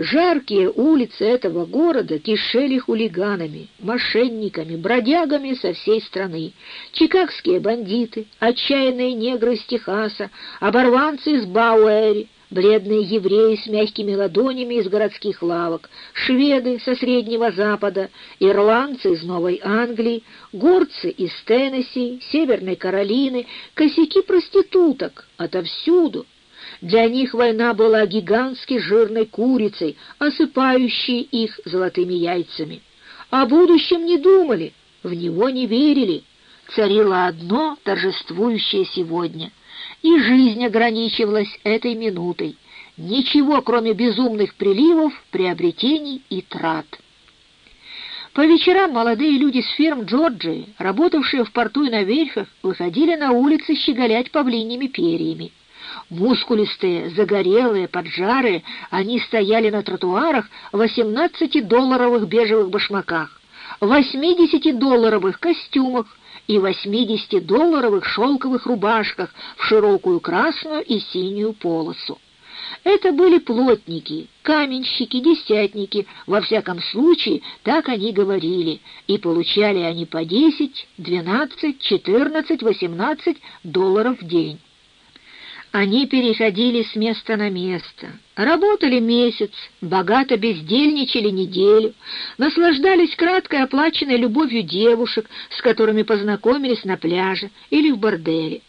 Жаркие улицы этого города кишели хулиганами, мошенниками, бродягами со всей страны. Чикагские бандиты, отчаянные негры из Техаса, оборванцы из Бауэри, бледные евреи с мягкими ладонями из городских лавок, шведы со Среднего Запада, ирландцы из Новой Англии, горцы из Теннесси, Северной Каролины, косяки проституток отовсюду. Для них война была гигантской жирной курицей, осыпающей их золотыми яйцами. О будущем не думали, в него не верили. Царило одно торжествующее сегодня, и жизнь ограничивалась этой минутой. Ничего, кроме безумных приливов, приобретений и трат. По вечерам молодые люди с ферм Джорджии, работавшие в порту и на верфях, выходили на улицы щеголять павлиньими перьями. Мускулистые, загорелые, поджарые, они стояли на тротуарах в 18-долларовых бежевых башмаках, в 80-долларовых костюмах и 80-долларовых шелковых рубашках в широкую красную и синюю полосу. Это были плотники, каменщики, десятники, во всяком случае, так они говорили, и получали они по 10, 12, 14, 18 долларов в день. Они переходили с места на место, работали месяц, богато бездельничали неделю, наслаждались краткой оплаченной любовью девушек, с которыми познакомились на пляже или в борделе.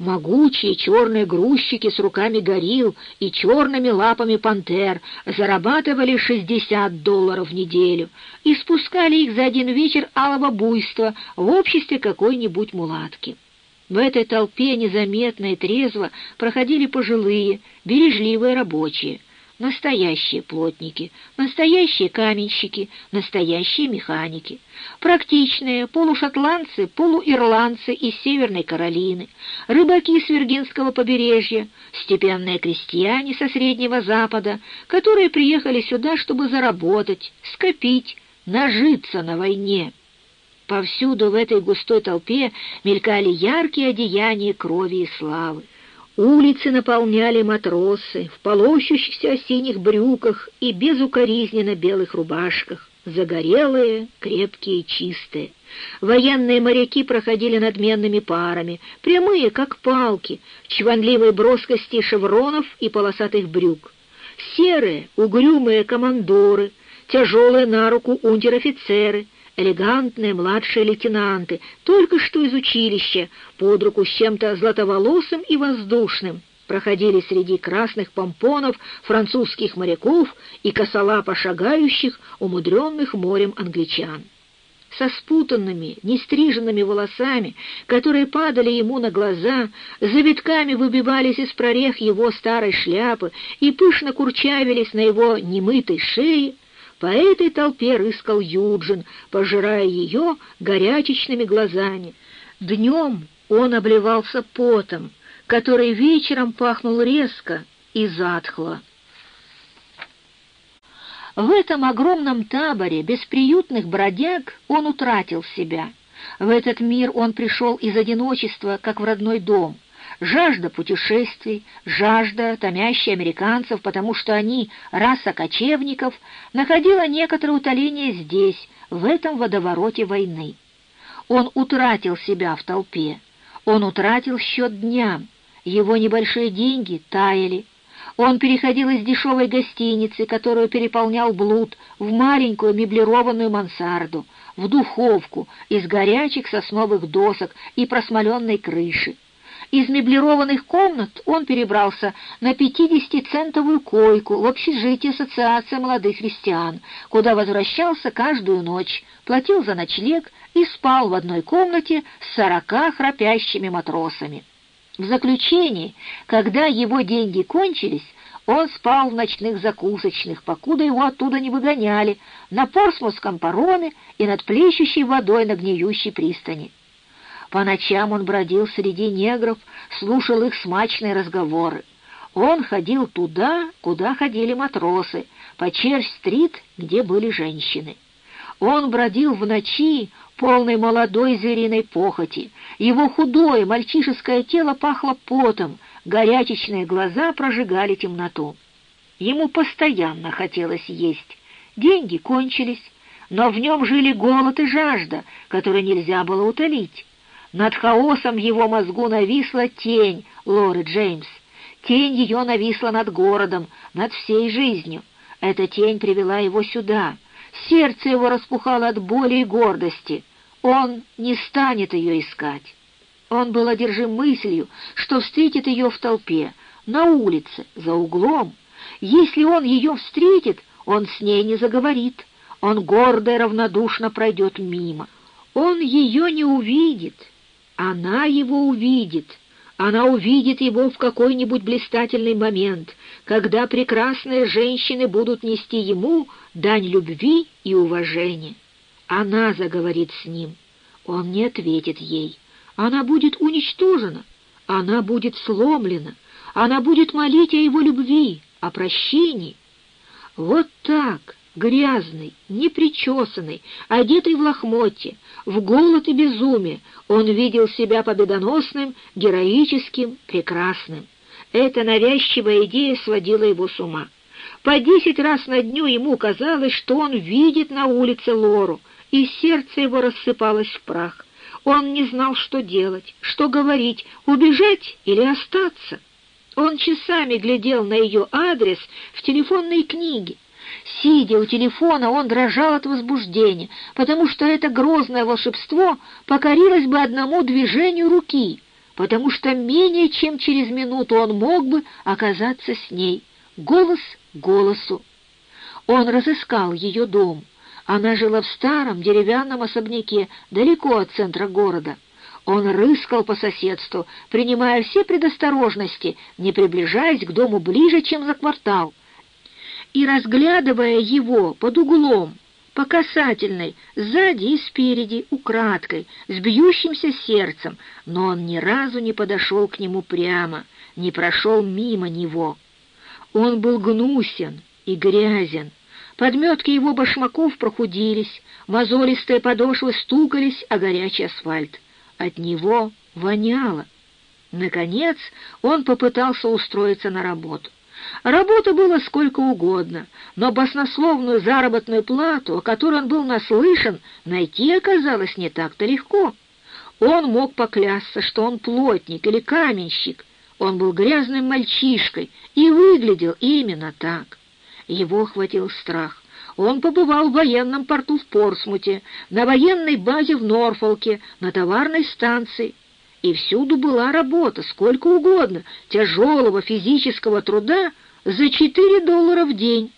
Могучие черные грузчики с руками горил и черными лапами пантер зарабатывали 60 долларов в неделю и спускали их за один вечер алого буйства в обществе какой-нибудь мулатки. В этой толпе незаметно и трезво проходили пожилые, бережливые рабочие, настоящие плотники, настоящие каменщики, настоящие механики, практичные полушотландцы, полуирландцы из Северной Каролины, рыбаки с Виргинского побережья, степенные крестьяне со Среднего Запада, которые приехали сюда, чтобы заработать, скопить, нажиться на войне. Повсюду в этой густой толпе мелькали яркие одеяния крови и славы. Улицы наполняли матросы в полощущихся синих брюках и безукоризненно белых рубашках, загорелые, крепкие и чистые. Военные моряки проходили надменными парами, прямые, как палки, в чванливой броскости шевронов и полосатых брюк. Серые, угрюмые командоры, тяжелые на руку унтер-офицеры — элегантные младшие лейтенанты, только что из училища, под руку с чем-то златоволосым и воздушным, проходили среди красных помпонов французских моряков и косолапо шагающих, умудренных морем англичан. Со спутанными, нестриженными волосами, которые падали ему на глаза, завитками выбивались из прорех его старой шляпы и пышно курчавились на его немытой шее, по этой толпе рыскал Юджин, пожирая ее горячечными глазами. Днем он обливался потом, который вечером пахнул резко и затхло. В этом огромном таборе бесприютных бродяг он утратил себя. В этот мир он пришел из одиночества, как в родной дом — жажда путешествий, жажда, томящая американцев, потому что они, раса кочевников, находила некоторое утоление здесь, в этом водовороте войны. Он утратил себя в толпе, он утратил счет дням, его небольшие деньги таяли. Он переходил из дешевой гостиницы, которую переполнял блуд, в маленькую меблированную мансарду, в духовку из горячих сосновых досок и просмоленной крыши. Из меблированных комнат он перебрался на 50-центовую койку в общежитие Ассоциации молодых христиан, куда возвращался каждую ночь, платил за ночлег и спал в одной комнате с сорока храпящими матросами. В заключении, когда его деньги кончились, он спал в ночных закусочных, покуда его оттуда не выгоняли, на Порсмутском пароме и над плещущей водой на гниющей пристани. По ночам он бродил среди негров, слушал их смачные разговоры. Он ходил туда, куда ходили матросы, по Черч-стрит, где были женщины. Он бродил в ночи, полной молодой звериной похоти. Его худое мальчишеское тело пахло потом, горячечные глаза прожигали темноту. Ему постоянно хотелось есть. Деньги кончились, но в нем жили голод и жажда, которые нельзя было утолить. Над хаосом его мозгу нависла тень Лоры Джеймс. Тень ее нависла над городом, над всей жизнью. Эта тень привела его сюда. Сердце его распухало от боли и гордости. Он не станет ее искать. Он был одержим мыслью, что встретит ее в толпе, на улице, за углом. Если он ее встретит, он с ней не заговорит. Он гордо и равнодушно пройдет мимо. Он ее не увидит. Она его увидит. Она увидит его в какой-нибудь блистательный момент, когда прекрасные женщины будут нести ему дань любви и уважения. Она заговорит с ним. Он не ответит ей. Она будет уничтожена. Она будет сломлена. Она будет молить о его любви, о прощении. Вот так, грязный, непричесанный, одетый в лохмотье, в голод и безумие, он видел себя победоносным, героическим, прекрасным. Эта навязчивая идея сводила его с ума. По десять раз на дню ему казалось, что он видит на улице Лору, и сердце его рассыпалось в прах. Он не знал, что делать, что говорить, убежать или остаться. Он часами глядел на ее адрес в телефонной книге. Сидя у телефона, он дрожал от возбуждения, потому что это грозное волшебство покорилось бы одному движению руки, потому что менее чем через минуту он мог бы оказаться с ней, голос голосу. Он разыскал ее дом. Она жила в старом деревянном особняке, далеко от центра города. Он рыскал по соседству, принимая все предосторожности, не приближаясь к дому ближе, чем за квартал, и разглядывая его под углом, по касательной, сзади и спереди, украдкой, с бьющимся сердцем, но он ни разу не подошел к нему прямо, не прошел мимо него. Он был гнусен и грязен, Подметки его башмаков прохудились, мозолистые подошвы стукались о горячий асфальт. От него воняло. Наконец он попытался устроиться на работу. Работы было сколько угодно, но баснословную заработную плату, о которой он был наслышан, найти оказалось не так-то легко. Он мог поклясться, что он плотник или каменщик. Он был грязным мальчишкой и выглядел именно так. Его охватил страх. Он побывал в военном порту в Порсмуте, на военной базе в Норфолке, на товарной станции. И всюду была работа, сколько угодно, тяжелого физического труда за четыре доллара в день.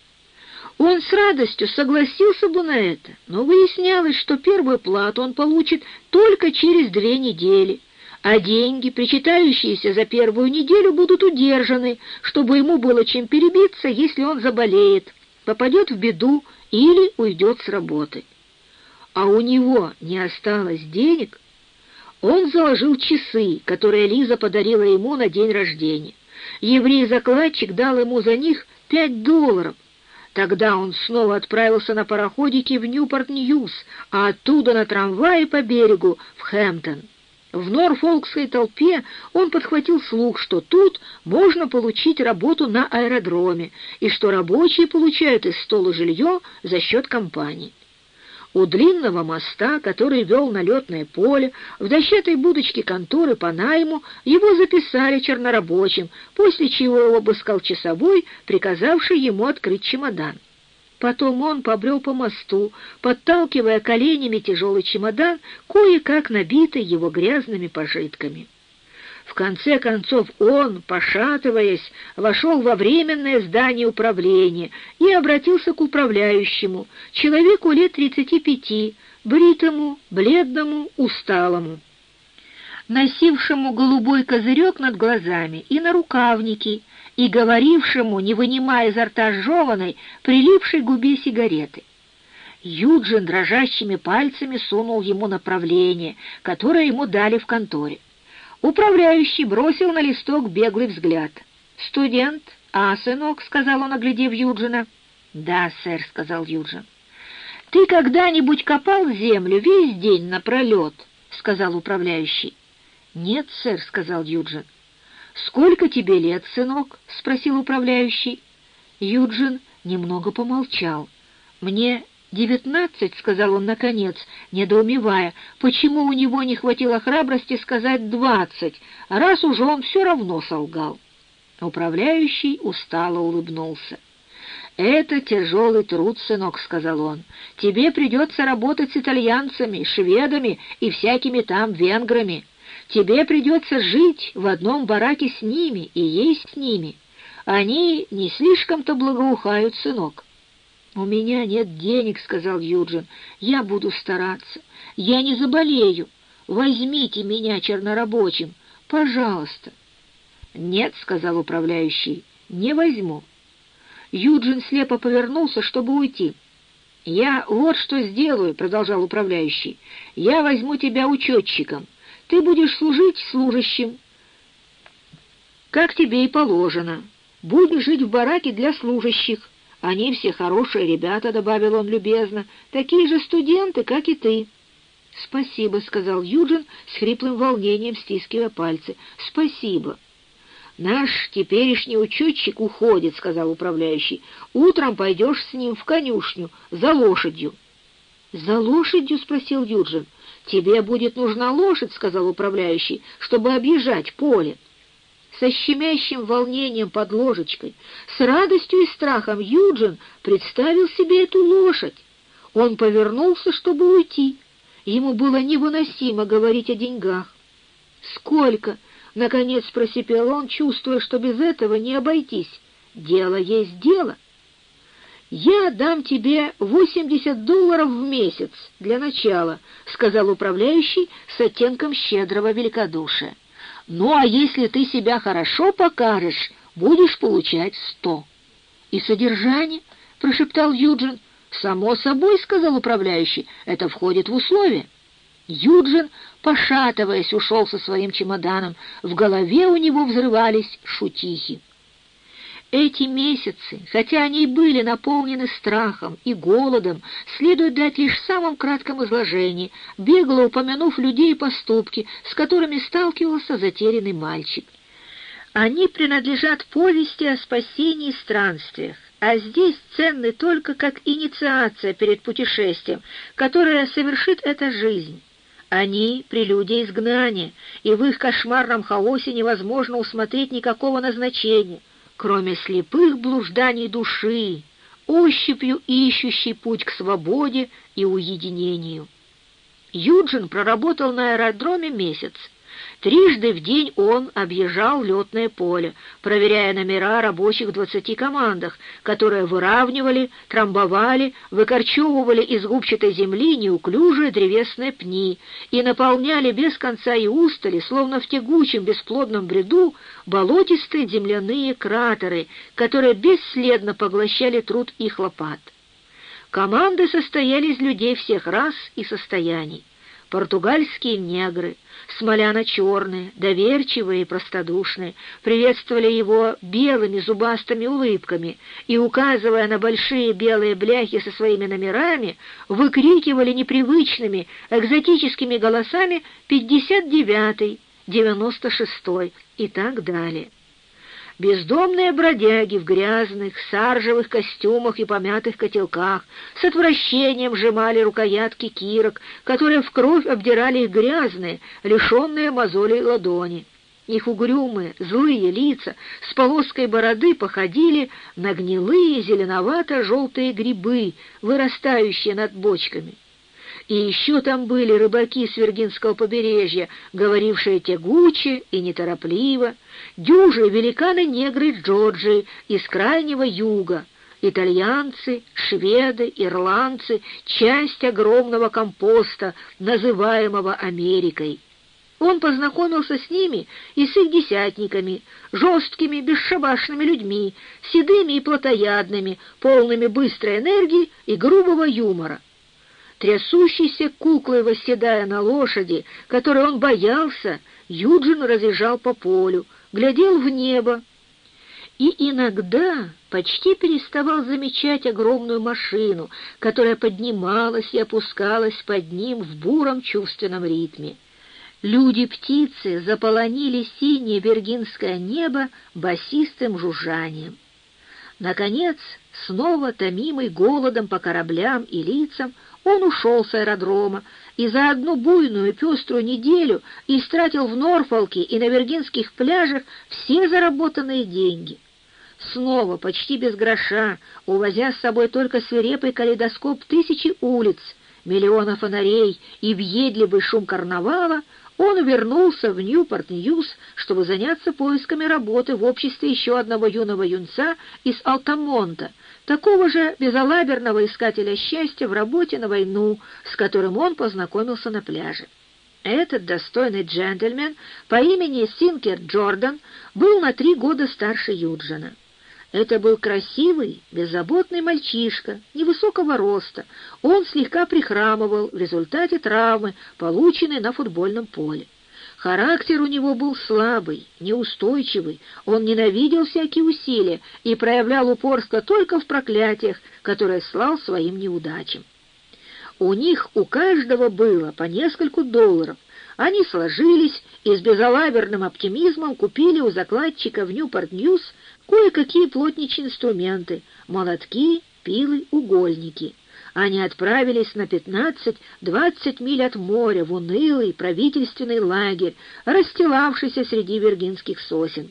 Он с радостью согласился бы на это, но выяснялось, что первую плату он получит только через две недели а деньги, причитающиеся за первую неделю, будут удержаны, чтобы ему было чем перебиться, если он заболеет, попадет в беду или уйдет с работы. А у него не осталось денег. Он заложил часы, которые Лиза подарила ему на день рождения. Еврей-закладчик дал ему за них пять долларов. Тогда он снова отправился на пароходике в Ньюпорт-Ньюс, а оттуда на трамвае по берегу в Хэмптон. В норфолкской толпе он подхватил слух, что тут можно получить работу на аэродроме и что рабочие получают из стола жилье за счет компании. У длинного моста, который вел на летное поле, в дощатой будочке конторы по найму его записали чернорабочим, после чего его обыскал часовой, приказавший ему открыть чемодан. Потом он побрел по мосту, подталкивая коленями тяжелый чемодан, кое-как набитый его грязными пожитками. Конце концов он, пошатываясь, вошел во временное здание управления и обратился к управляющему, человеку лет тридцати пяти, бритому, бледному, усталому, носившему голубой козырек над глазами и на рукавники, и говорившему, не вынимая изо рта жеваной, прилипшей губе сигареты. Юджин дрожащими пальцами сунул ему направление, которое ему дали в конторе. Управляющий бросил на листок беглый взгляд. «Студент? А, сынок?» — сказал он, оглядев Юджина. «Да, сэр», — сказал Юджин. «Ты когда-нибудь копал землю весь день напролет?» — сказал управляющий. «Нет, сэр», — сказал Юджин. «Сколько тебе лет, сынок?» — спросил управляющий. Юджин немного помолчал. «Мне девятнадцать», — сказал он наконец, недоумевая, почему у него не хватило храбрости сказать двадцать, раз уже он все равно солгал. Управляющий устало улыбнулся. «Это тяжелый труд, сынок», — сказал он. «Тебе придется работать с итальянцами, шведами и всякими там венграми. Тебе придется жить в одном бараке с ними и есть с ними. Они не слишком-то благоухают, сынок». «У меня нет денег», — сказал Юджин. «Я буду стараться. Я не заболею. Возьмите меня чернорабочим, пожалуйста». «Нет», — сказал управляющий, — «не возьму». Юджин слепо повернулся, чтобы уйти. «Я вот что сделаю», — продолжал управляющий. «Я возьму тебя учетчиком. Ты будешь служить служащим, как тебе и положено. Будешь жить в бараке для служащих. Они все хорошие ребята», — добавил он любезно, — «такие же студенты, как и ты». «Спасибо», — сказал Юджин с хриплым волнением, стискивая пальцы. «Спасибо». «Наш теперешний учетчик уходит», — сказал управляющий. «Утром пойдешь с ним в конюшню за лошадью». «За лошадью?» — спросил Юджин. «Тебе будет нужна лошадь», — сказал управляющий, — «чтобы объезжать поле». Со щемящим волнением под ложечкой, с радостью и страхом Юджин представил себе эту лошадь. Он повернулся, чтобы уйти. Ему было невыносимо говорить о деньгах. «Сколько?» Наконец просипел он, чувствуя, что без этого не обойтись. Дело есть дело. «Я дам тебе восемьдесят долларов в месяц для начала», — сказал управляющий с оттенком щедрого великодушия. «Ну, а если ты себя хорошо покажешь, будешь получать сто». «И содержание?» — прошептал Юджин. «Само собой», — сказал управляющий, — «это входит в условия». Юджин, пошатываясь, ушел со своим чемоданом. В голове у него взрывались шутихи. Эти месяцы, хотя они и были наполнены страхом и голодом, следует дать лишь в самом кратком изложении, бегло упомянув людей и поступки, с которыми сталкивался затерянный мальчик. Они принадлежат повести о спасении и странствиях, а здесь ценны только как инициация перед путешествием, которое совершит эта жизнь. Они — прелюдия изгнания, и в их кошмарном хаосе невозможно усмотреть никакого назначения, кроме слепых блужданий души, ощупью ищущий путь к свободе и уединению. Юджин проработал на аэродроме месяц, Трижды в день он объезжал летное поле, проверяя номера рабочих в двадцати командах, которые выравнивали, трамбовали, выкорчевывали из губчатой земли неуклюжие древесные пни и наполняли без конца и устали, словно в тягучем бесплодном бреду, болотистые земляные кратеры, которые бесследно поглощали труд их лопат. Команды состояли из людей всех рас и состояний португальские негры, смоляно-черные, доверчивые и простодушные, приветствовали его белыми зубастыми улыбками и, указывая на большие белые бляхи со своими номерами, выкрикивали непривычными, экзотическими голосами «пятьдесят девятый», «девяносто шестой» и так далее. Бездомные бродяги в грязных, саржевых костюмах и помятых котелках с отвращением сжимали рукоятки кирок, которые в кровь обдирали их грязные, лишенные мозолей ладони. Их угрюмые, злые лица с полоской бороды походили на гнилые зеленовато-желтые грибы, вырастающие над бочками. И еще там были рыбаки с Виргинского побережья, говорившие тягуче и неторопливо, дюжи великаны-негры Джорджии из крайнего юга, итальянцы, шведы, ирландцы, часть огромного компоста, называемого Америкой. Он познакомился с ними и с их десятниками, жесткими, бесшабашными людьми, седыми и плотоядными, полными быстрой энергии и грубого юмора трясущейся куклой восседая на лошади, которой он боялся, Юджин разъезжал по полю, глядел в небо и иногда почти переставал замечать огромную машину, которая поднималась и опускалась под ним в буром чувственном ритме. Люди-птицы заполонили синее вергинское небо басистым жужжанием. Наконец, снова томимый голодом по кораблям и лицам, он ушел с аэродрома и за одну буйную пеструю неделю истратил в Норфолке и на Виргинских пляжах все заработанные деньги. Снова, почти без гроша, увозя с собой только свирепый калейдоскоп тысячи улиц, миллиона фонарей и въедливый шум карнавала, он вернулся в Ньюпорт-Ньюс, чтобы заняться поисками работы в обществе еще одного юного юнца из Алтамонта, такого же безалаберного искателя счастья в работе на войну, с которым он познакомился на пляже. Этот достойный джентльмен по имени Синкер Джордан был на три года старше Юджина. Это был красивый, беззаботный мальчишка, невысокого роста. Он слегка прихрамывал в результате травмы, полученной на футбольном поле. Характер у него был слабый, неустойчивый, он ненавидел всякие усилия и проявлял упорство только в проклятиях, которые слал своим неудачам. У них у каждого было по нескольку долларов, они сложились и с безалаберным оптимизмом купили у закладчика в Ньюпорт-Ньюс кое-какие плотничьи инструменты, молотки, пилы, угольники. Они отправились на пятнадцать-двадцать миль от моря в унылый правительственный лагерь, расстилавшийся среди виргинских сосен.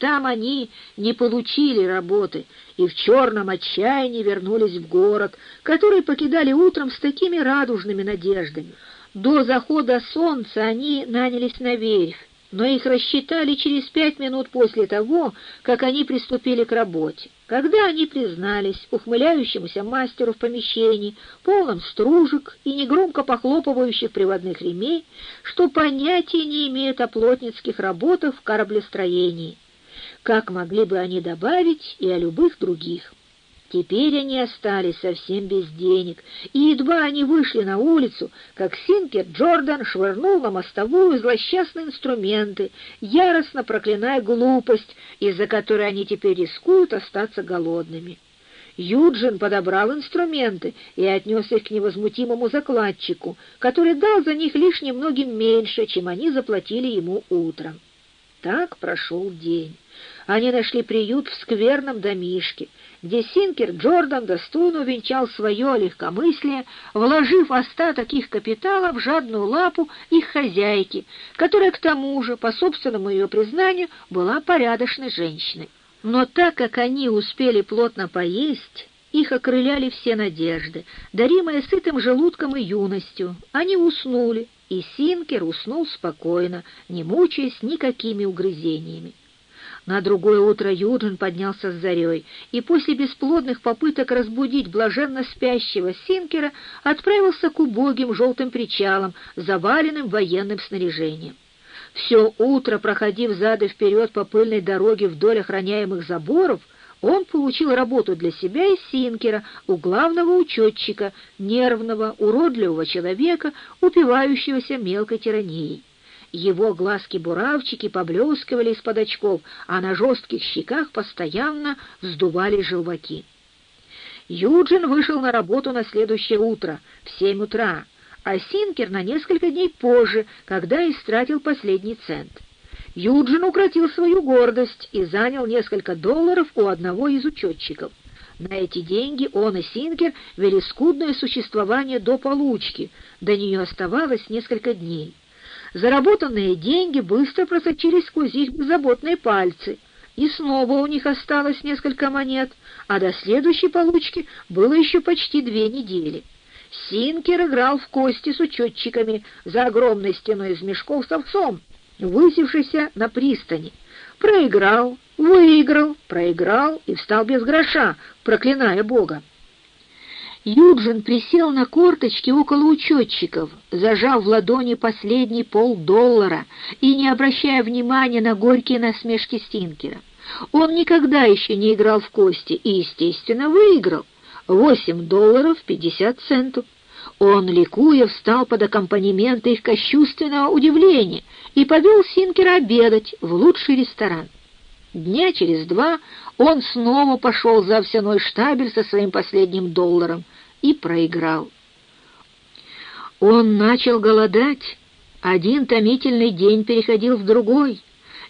Там они не получили работы и в черном отчаянии вернулись в город, который покидали утром с такими радужными надеждами. До захода солнца они нанялись на верфь, но их рассчитали через пять минут после того, как они приступили к работе. Когда они признались ухмыляющемуся мастеру в помещении, полном стружек и негромко похлопывающих приводных ремей, что понятия не имеют о плотницких работах в кораблестроении, как могли бы они добавить и о любых других. Теперь они остались совсем без денег, и едва они вышли на улицу, как Синкер Джордан швырнул на мостовую злосчастные инструменты, яростно проклиная глупость, из-за которой они теперь рискуют остаться голодными. Юджин подобрал инструменты и отнес их к невозмутимому закладчику, который дал за них лишь немногим меньше, чем они заплатили ему утром. Так прошел день. Они нашли приют в скверном домишке, где Синкер Джордан достойно увенчал свое легкомыслие, вложив остаток их капитала в жадную лапу их хозяйки, которая к тому же, по собственному ее признанию, была порядочной женщиной. Но так как они успели плотно поесть, их окрыляли все надежды, даримые сытым желудком и юностью. Они уснули, и Синкер уснул спокойно, не мучаясь никакими угрызениями. На другое утро Юджин поднялся с зарей и после бесплодных попыток разбудить блаженно спящего Синкера отправился к убогим желтым причалам, заваленным военным снаряжением. Все утро, проходив зад и вперед по пыльной дороге вдоль охраняемых заборов, он получил работу для себя и Синкера у главного учетчика, нервного, уродливого человека, упивающегося мелкой тиранией. Его глазки-буравчики поблескивали из-под очков, а на жестких щеках постоянно вздували желваки. Юджин вышел на работу на следующее утро, в семь утра, а Синкер на несколько дней позже, когда истратил последний цент. Юджин укротил свою гордость и занял несколько долларов у одного из учетчиков. На эти деньги он и Синкер вели скудное существование до получки, до нее оставалось несколько дней. Заработанные деньги быстро просочились сквозь их беззаботные пальцы, и снова у них осталось несколько монет, а до следующей получки было еще почти две недели. Синкер играл в кости с учетчиками за огромной стеной из мешков с овцом, высевшийся на пристани. Проиграл, выиграл, проиграл и встал без гроша, проклиная Бога. Юджин присел на корточки около учетчиков, зажав в ладони последний полдоллара и не обращая внимания на горькие насмешки Стинкера. Он никогда еще не играл в кости и, естественно, выиграл. Восемь долларов пятьдесят центов. Он, ликуя, встал под аккомпанемент их кощувственного удивления и повел Синкера обедать в лучший ресторан. Дня через два он снова пошел за овсяной штабель со своим последним долларом и проиграл. Он начал голодать. Один томительный день переходил в другой.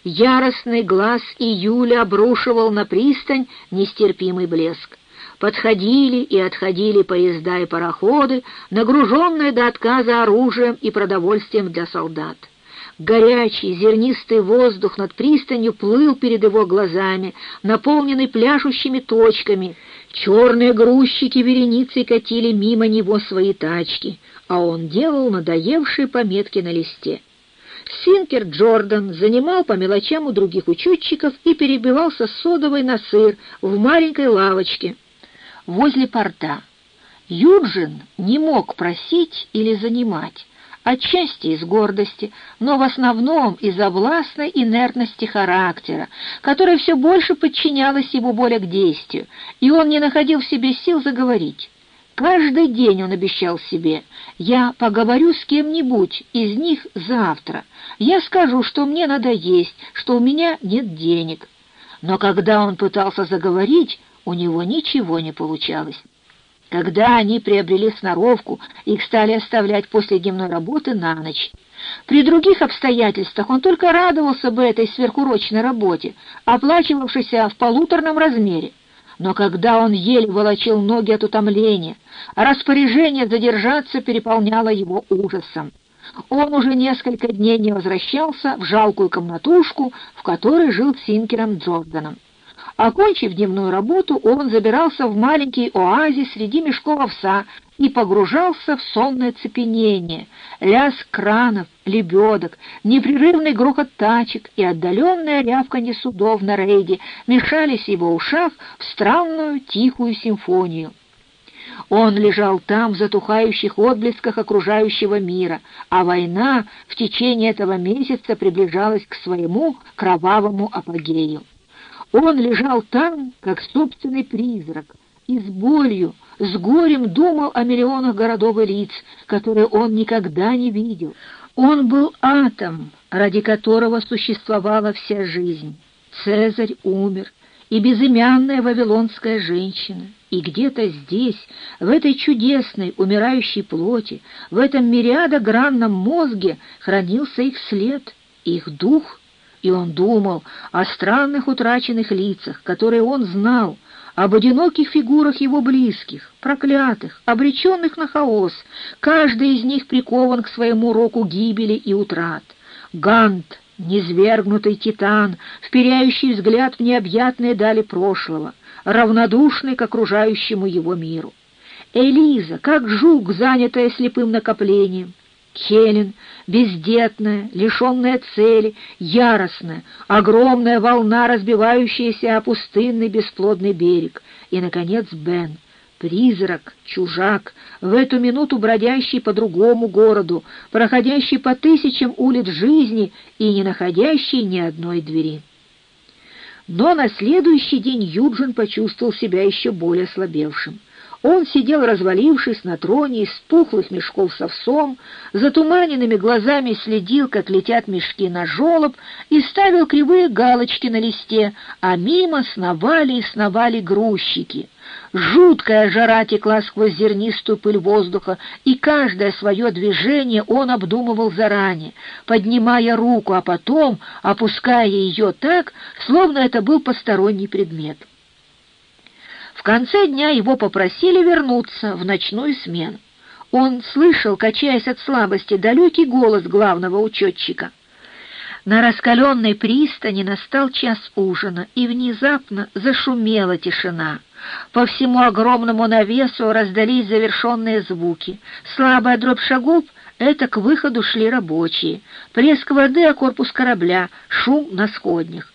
Яростный глаз июля обрушивал на пристань нестерпимый блеск. Подходили и отходили поезда и пароходы, нагруженные до отказа оружием и продовольствием для солдат. Горячий, зернистый воздух над пристанью плыл перед его глазами, наполненный пляшущими точками. Черные грузчики вереницей катили мимо него свои тачки, а он делал надоевшие пометки на листе. Синкер Джордан занимал по мелочам у других учетчиков и перебивался содовой на сыр в маленькой лавочке возле порта. Юджин не мог просить или занимать, отчасти из гордости, но в основном из-за властной инертности характера, которая все больше подчинялась его более к действию, и он не находил в себе сил заговорить. Каждый день он обещал себе, я поговорю с кем-нибудь из них завтра, я скажу, что мне надо есть, что у меня нет денег. Но когда он пытался заговорить, у него ничего не получалось. Когда они приобрели сноровку, их стали оставлять после дневной работы на ночь. При других обстоятельствах он только радовался бы этой сверхурочной работе, оплачивавшейся в полуторном размере. Но когда он еле волочил ноги от утомления, распоряжение задержаться переполняло его ужасом. Он уже несколько дней не возвращался в жалкую комнатушку, в которой жил Синкером Джорданом. Окончив дневную работу, он забирался в маленький оазис среди мешков овса и погружался в сонное цепенение. Лязг кранов, лебедок, непрерывный грохот тачек и отдаленная рявканье судов на рейде мешались его ушах в странную тихую симфонию. Он лежал там в затухающих отблесках окружающего мира, а война в течение этого месяца приближалась к своему кровавому апогею. Он лежал там, как собственный призрак, и с болью, с горем думал о миллионах городов и лиц, которые он никогда не видел. Он был атом, ради которого существовала вся жизнь. Цезарь умер, и безымянная вавилонская женщина, и где-то здесь, в этой чудесной умирающей плоти, в этом мириадогранном мозге хранился их след, их дух — и он думал о странных утраченных лицах, которые он знал, об одиноких фигурах его близких, проклятых, обреченных на хаос, каждый из них прикован к своему року гибели и утрат. Гант, низвергнутый титан, вперяющий взгляд в необъятные дали прошлого, равнодушный к окружающему его миру. Элиза, как жук, занятая слепым накоплением, Хелен, бездетная, лишенная цели, яростная, огромная волна, разбивающаяся о пустынный бесплодный берег. И, наконец, Бен, призрак, чужак, в эту минуту бродящий по другому городу, проходящий по тысячам улиц жизни и не находящий ни одной двери. Но на следующий день Юджин почувствовал себя еще более слабевшим. Он сидел, развалившись на троне из пухлых мешков с овсом, затуманенными глазами следил, как летят мешки на жолоб, и ставил кривые галочки на листе, а мимо сновали и сновали грузчики. Жуткая жара текла сквозь зернистую пыль воздуха, и каждое свое движение он обдумывал заранее, поднимая руку, а потом опуская ее так, словно это был посторонний предмет конце дня его попросили вернуться в ночную смену. Он слышал, качаясь от слабости, далекий голос главного учетчика. На раскаленной пристани настал час ужина, и внезапно зашумела тишина. По всему огромному навесу раздались завершенные звуки. Слабая дробь шагов — это к выходу шли рабочие. Плеск воды о корпус корабля, шум на сходнях.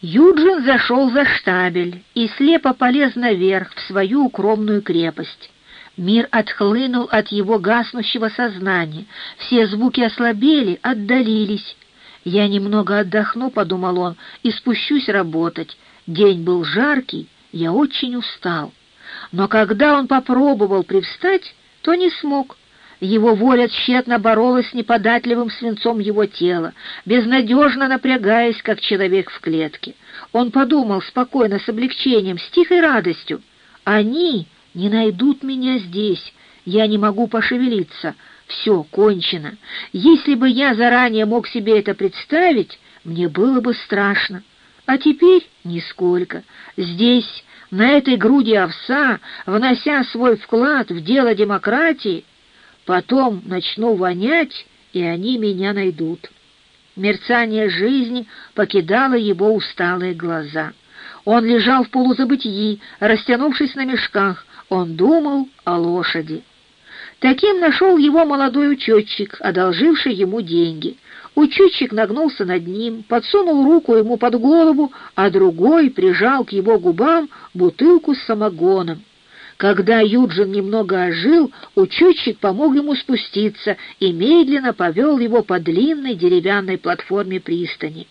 Юджин зашел за штабель и слепо полез наверх в свою укромную крепость. Мир отхлынул от его гаснущего сознания, все звуки ослабели, отдалились. «Я немного отдохну», — подумал он, — «и спущусь работать. День был жаркий, я очень устал». Но когда он попробовал привстать, то не смог. Его воля тщетно боролась с неподатливым свинцом его тела, безнадежно напрягаясь, как человек в клетке. Он подумал спокойно, с облегчением, с тихой радостью. «Они не найдут меня здесь, я не могу пошевелиться, все кончено. Если бы я заранее мог себе это представить, мне было бы страшно, а теперь нисколько. Здесь, на этой груди овса, внося свой вклад в дело демократии, потом начну вонять, и они меня найдут. Мерцание жизни покидало его усталые глаза. Он лежал в полузабытии, растянувшись на мешках. Он думал о лошади. Таким нашел его молодой учетчик, одолживший ему деньги. Учетчик нагнулся над ним, подсунул руку ему под голову, а другой прижал к его губам бутылку с самогоном. Когда Юджин немного ожил, учетчик помог ему спуститься и медленно повел его по длинной деревянной платформе пристани.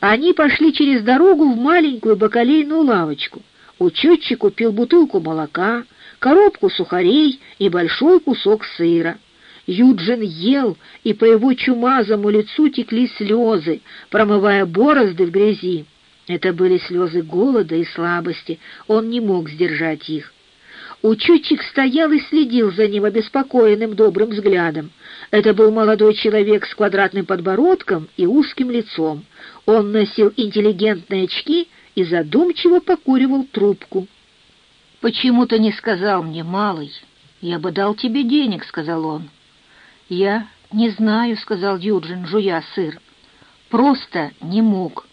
Они пошли через дорогу в маленькую бакалейную лавочку. Учетчик купил бутылку молока, коробку сухарей и большой кусок сыра. Юджин ел, и по его чумазому лицу текли слезы, промывая борозды в грязи. Это были слезы голода и слабости, он не мог сдержать их. Учетчик стоял и следил за ним обеспокоенным добрым взглядом. Это был молодой человек с квадратным подбородком и узким лицом. Он носил интеллигентные очки и задумчиво покуривал трубку. «Почему ты не сказал мне, малый? Я бы дал тебе денег», — сказал он. «Я не знаю», — сказал Юджин, жуя сыр. «Просто не мог».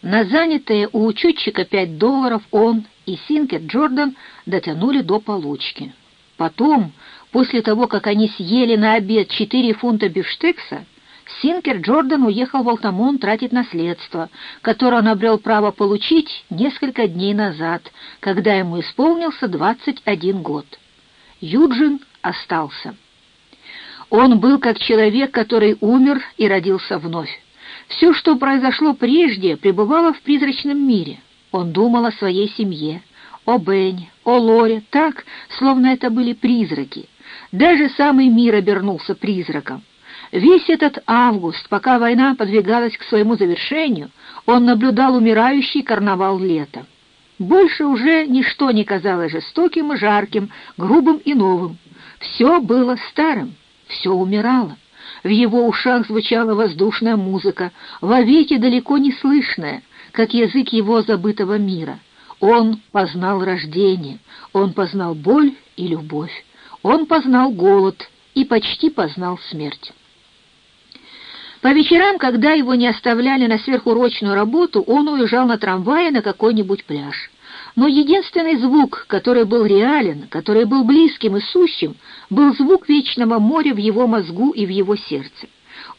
На занятые у учетчика пять долларов он и Синкет Джордан дотянули до получки. Потом, после того, как они съели на обед четыре фунта бифштекса, Синкер Джордан уехал в Алтамон тратить наследство, которое он обрел право получить несколько дней назад, когда ему исполнился 21 год. Юджин остался. Он был как человек, который умер и родился вновь. Все, что произошло прежде, пребывало в призрачном мире. Он думал о своей семье, о Бене, о Лоре, так, словно это были призраки. Даже самый мир обернулся призраком. Весь этот август, пока война подвигалась к своему завершению, он наблюдал умирающий карнавал лета. Больше уже ничто не казалось жестоким и жарким, грубым и новым. Все было старым, все умирало. В его ушах звучала воздушная музыка, вовеки далеко не слышная, как язык его забытого мира. Он познал рождение, он познал боль и любовь, он познал голод и почти познал смерть. По вечерам, когда его не оставляли на сверхурочную работу, он уезжал на трамвае на какой-нибудь пляж. Но единственный звук, который был реален, который был близким и сущим, был звук вечного моря в его мозгу и в его сердце.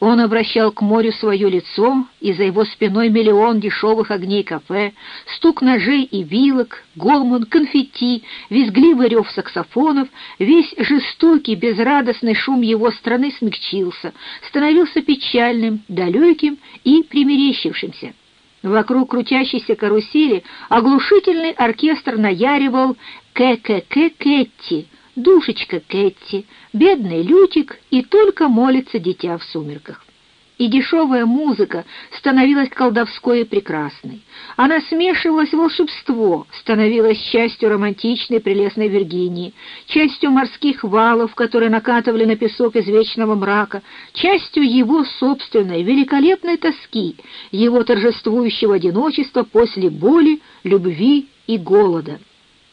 Он обращал к морю свое лицо, и за его спиной миллион дешевых огней кафе, стук ножей и вилок, голман, конфетти, визгливый рев саксофонов, весь жестокий, безрадостный шум его страны смягчился, становился печальным, далеким и примерещившимся. Вокруг крутящейся карусели оглушительный оркестр наяривал «Ке-ке-ке-кетти», «Душечка Кетти», «Бедный Лютик» и «Только молится дитя в сумерках». И дешевая музыка становилась колдовской и прекрасной. Она смешивалась в волшебство, становилась частью романтичной прелестной Виргинии, частью морских валов, которые накатывали на песок из вечного мрака, частью его собственной великолепной тоски, его торжествующего одиночества после боли, любви и голода.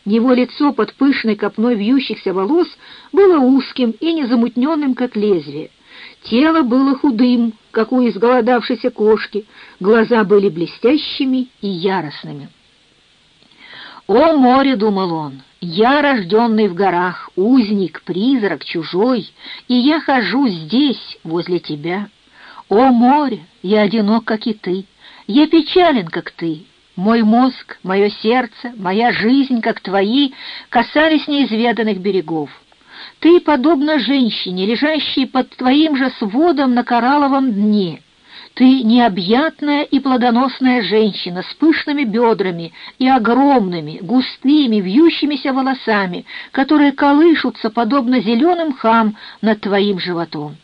Его лицо под пышной копной вьющихся волос было узким и незамутненным, как лезвие. Тело было худым, как у изголодавшейся кошки, глаза были блестящими и яростными. «О море!» — думал он. «Я, рожденный в горах, узник, призрак, чужой, и я хожу здесь, возле тебя. О море! Я одинок, как и ты, я печален, как ты, мой мозг, мое сердце, моя жизнь, как твои, касались неизведанных берегов. Ты подобна женщине, лежащей под твоим же сводом на коралловом дне. Ты необъятная и плодоносная женщина с пышными бедрами и огромными, густыми, вьющимися волосами, которые колышутся, подобно зеленым хам над твоим животом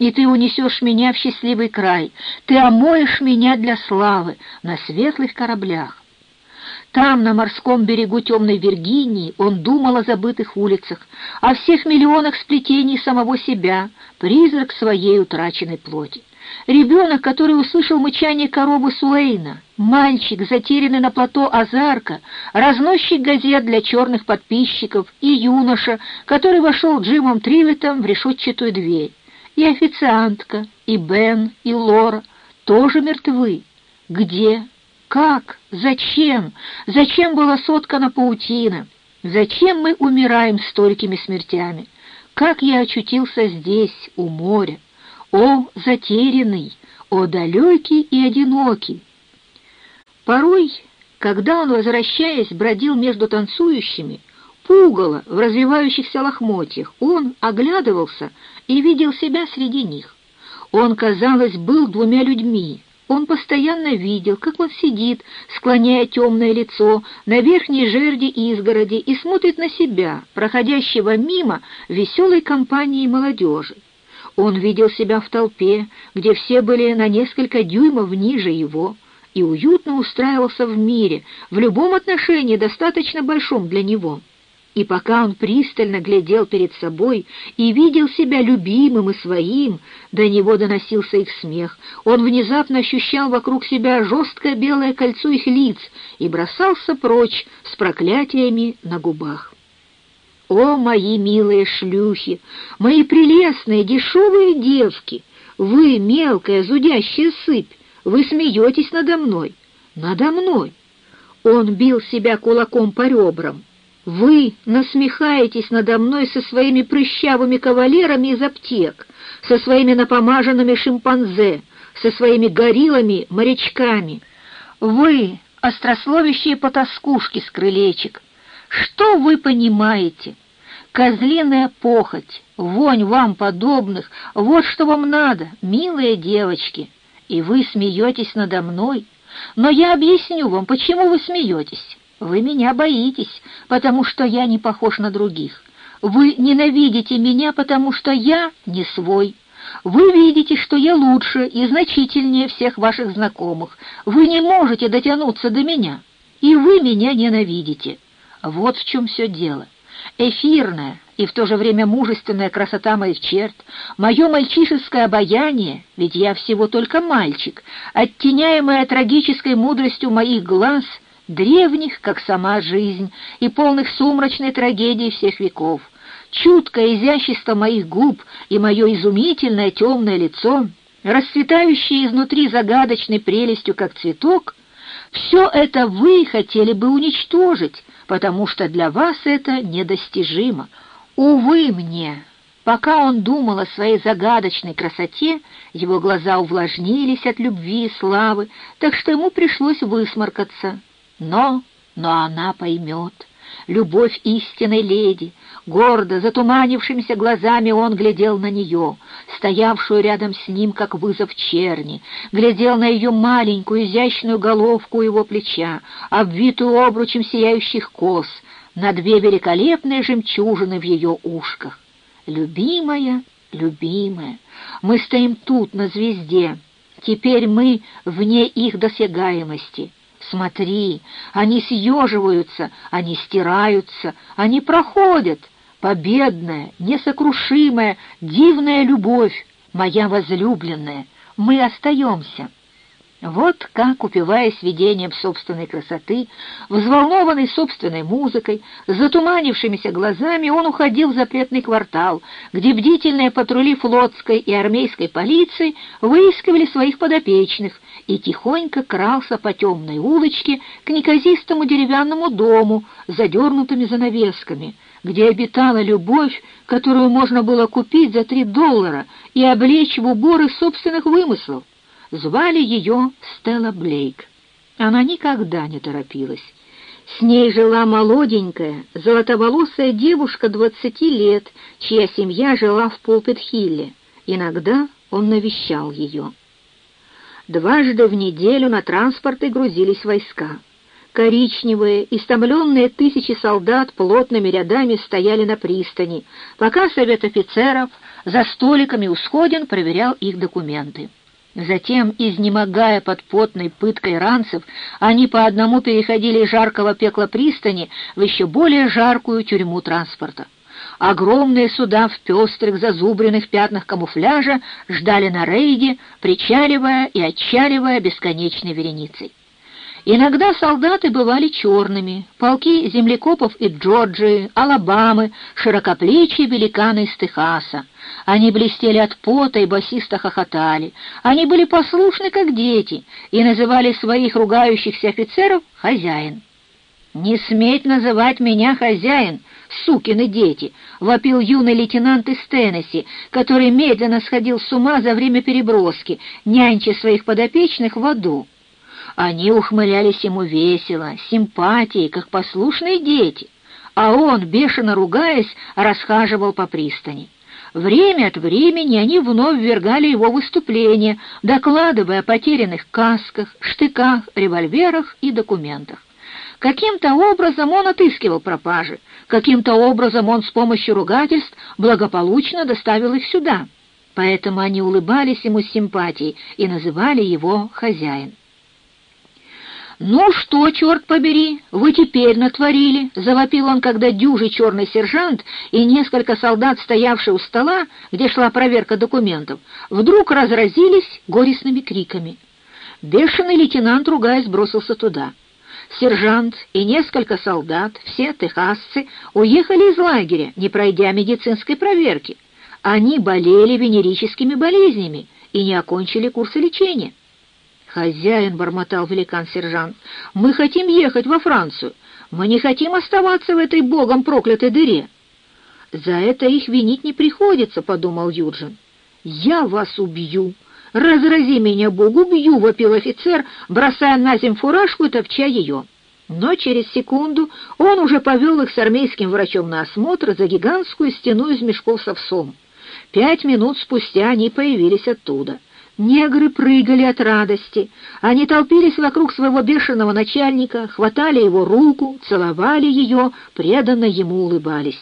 и ты унесешь меня в счастливый край, ты омоешь меня для славы на светлых кораблях. Там, на морском берегу темной Виргинии, он думал о забытых улицах, о всех миллионах сплетений самого себя, призрак своей утраченной плоти. ребенок, который услышал мычание коровы Суэйна, мальчик, затерянный на плато Азарка, разносчик газет для черных подписчиков и юноша, который вошел Джимом Триветтом в решетчатую дверь. И официантка, и Бен, и Лора тоже мертвы. Где? Как? Зачем? Зачем была соткана паутина? Зачем мы умираем столькими смертями? Как я очутился здесь, у моря? О, затерянный, о, далекий и одинокий! Порой, когда он, возвращаясь, бродил между танцующими, пугало в развивающихся лохмотьях, он оглядывался и видел себя среди них. Он, казалось, был двумя людьми. Он постоянно видел, как он сидит, склоняя темное лицо на верхней жерди изгороди и смотрит на себя, проходящего мимо веселой компании молодежи. Он видел себя в толпе, где все были на несколько дюймов ниже его, и уютно устраивался в мире, в любом отношении достаточно большом для него. И пока он пристально глядел перед собой и видел себя любимым и своим, до него доносился их смех, он внезапно ощущал вокруг себя жесткое белое кольцо их лиц и бросался прочь с проклятиями на губах. О, мои милые шлюхи, мои прелестные дешевые девки, вы, мелкая зудящая сыпь, вы смеетесь надо мной, надо мной. Он бил себя кулаком по ребрам. Вы насмехаетесь надо мной со своими прыщавыми кавалерами из аптек, со своими напомаженными шимпанзе, со своими гориллами-морячками. Вы, острословящие потаскушки с крылечек, что вы понимаете? Козлиная похоть, вонь вам подобных, вот что вам надо, милые девочки. И вы смеетесь надо мной, но я объясню вам, почему вы смеетесь. Вы меня боитесь, потому что я не похож на других. Вы ненавидите меня, потому что я не свой. Вы видите, что я лучше и значительнее всех ваших знакомых. Вы не можете дотянуться до меня, и вы меня ненавидите. Вот в чем все дело. Эфирная и в то же время мужественная красота моих черт, мое мальчишеское обаяние, ведь я всего только мальчик, оттеняемое трагической мудростью моих глаз — древних, как сама жизнь, и полных сумрачной трагедии всех веков. Чуткое изящество моих губ и мое изумительное темное лицо, расцветающее изнутри загадочной прелестью, как цветок, все это вы хотели бы уничтожить, потому что для вас это недостижимо. Увы мне! Пока он думал о своей загадочной красоте, его глаза увлажнились от любви и славы, так что ему пришлось высморкаться. Но, но она поймет. Любовь истинной леди. Гордо, затуманившимися глазами он глядел на нее, стоявшую рядом с ним, как вызов черни, глядел на ее маленькую изящную головку его плеча, обвитую обручем сияющих кос, на две великолепные жемчужины в ее ушках. «Любимая, любимая, мы стоим тут, на звезде, теперь мы вне их досягаемости». Смотри, они съеживаются, они стираются, они проходят. Победная, несокрушимая, дивная любовь, моя возлюбленная, мы остаемся». Вот как, упиваясь видением собственной красоты, взволнованный собственной музыкой, затуманившимися глазами, он уходил в запретный квартал, где бдительные патрули флотской и армейской полиции выискивали своих подопечных и тихонько крался по темной улочке к неказистому деревянному дому с задернутыми занавесками, где обитала любовь, которую можно было купить за три доллара и облечь в уборы собственных вымыслов. Звали ее Стелла Блейк. Она никогда не торопилась. С ней жила молоденькая, золотоволосая девушка двадцати лет, чья семья жила в Пулпетхилле. Иногда он навещал ее. Дважды в неделю на транспорты грузились войска. Коричневые, истомленные тысячи солдат плотными рядами стояли на пристани, пока совет офицеров за столиками у сходин проверял их документы. Затем, изнемогая под потной пыткой ранцев, они по одному переходили из жаркого пекла пристани в еще более жаркую тюрьму транспорта. Огромные суда в пестрых зазубренных пятнах камуфляжа ждали на рейде, причаливая и отчаливая бесконечной вереницей. Иногда солдаты бывали черными, полки землекопов из Джорджии, Алабамы, широкоплечие великаны из Техаса. Они блестели от пота и басисто хохотали. Они были послушны, как дети, и называли своих ругающихся офицеров «хозяин». «Не сметь называть меня хозяин, сукины дети!» — вопил юный лейтенант из Теннесси, который медленно сходил с ума за время переброски, нянча своих подопечных в аду. Они ухмылялись ему весело, симпатией, как послушные дети, а он, бешено ругаясь, расхаживал по пристани. Время от времени они вновь ввергали его в выступление, докладывая о потерянных касках, штыках, револьверах и документах. Каким-то образом он отыскивал пропажи, каким-то образом он с помощью ругательств благополучно доставил их сюда. Поэтому они улыбались ему с симпатией и называли его хозяин. «Ну что, черт побери, вы теперь натворили?» — завопил он, когда дюжий черный сержант и несколько солдат, стоявшие у стола, где шла проверка документов, вдруг разразились горестными криками. Бешеный лейтенант, ругаясь, бросился туда. Сержант и несколько солдат, все техасцы, уехали из лагеря, не пройдя медицинской проверки. Они болели венерическими болезнями и не окончили курсы лечения. «Хозяин», — бормотал великан-сержант, — «мы хотим ехать во Францию. Мы не хотим оставаться в этой богом проклятой дыре». «За это их винить не приходится», — подумал Юджин. «Я вас убью!» «Разрази меня, Бог, убью!» — вопил офицер, бросая на земь фуражку и топча ее. Но через секунду он уже повел их с армейским врачом на осмотр за гигантскую стену из мешков с овсом. Пять минут спустя они появились оттуда. Негры прыгали от радости. Они толпились вокруг своего бешеного начальника, хватали его руку, целовали ее, преданно ему улыбались.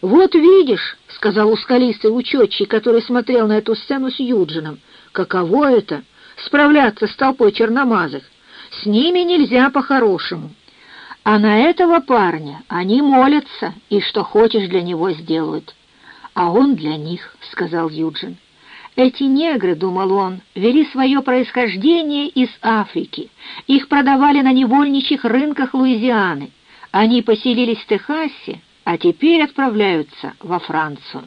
«Вот видишь», — сказал ускалистый учетчик, который смотрел на эту сцену с Юджином, — «каково это — справляться с толпой черномазых? С ними нельзя по-хорошему. А на этого парня они молятся и что хочешь для него сделают. А он для них», — сказал Юджин. Эти негры, думал он, вели свое происхождение из Африки. Их продавали на невольничьих рынках Луизианы. Они поселились в Техасе, а теперь отправляются во Францию.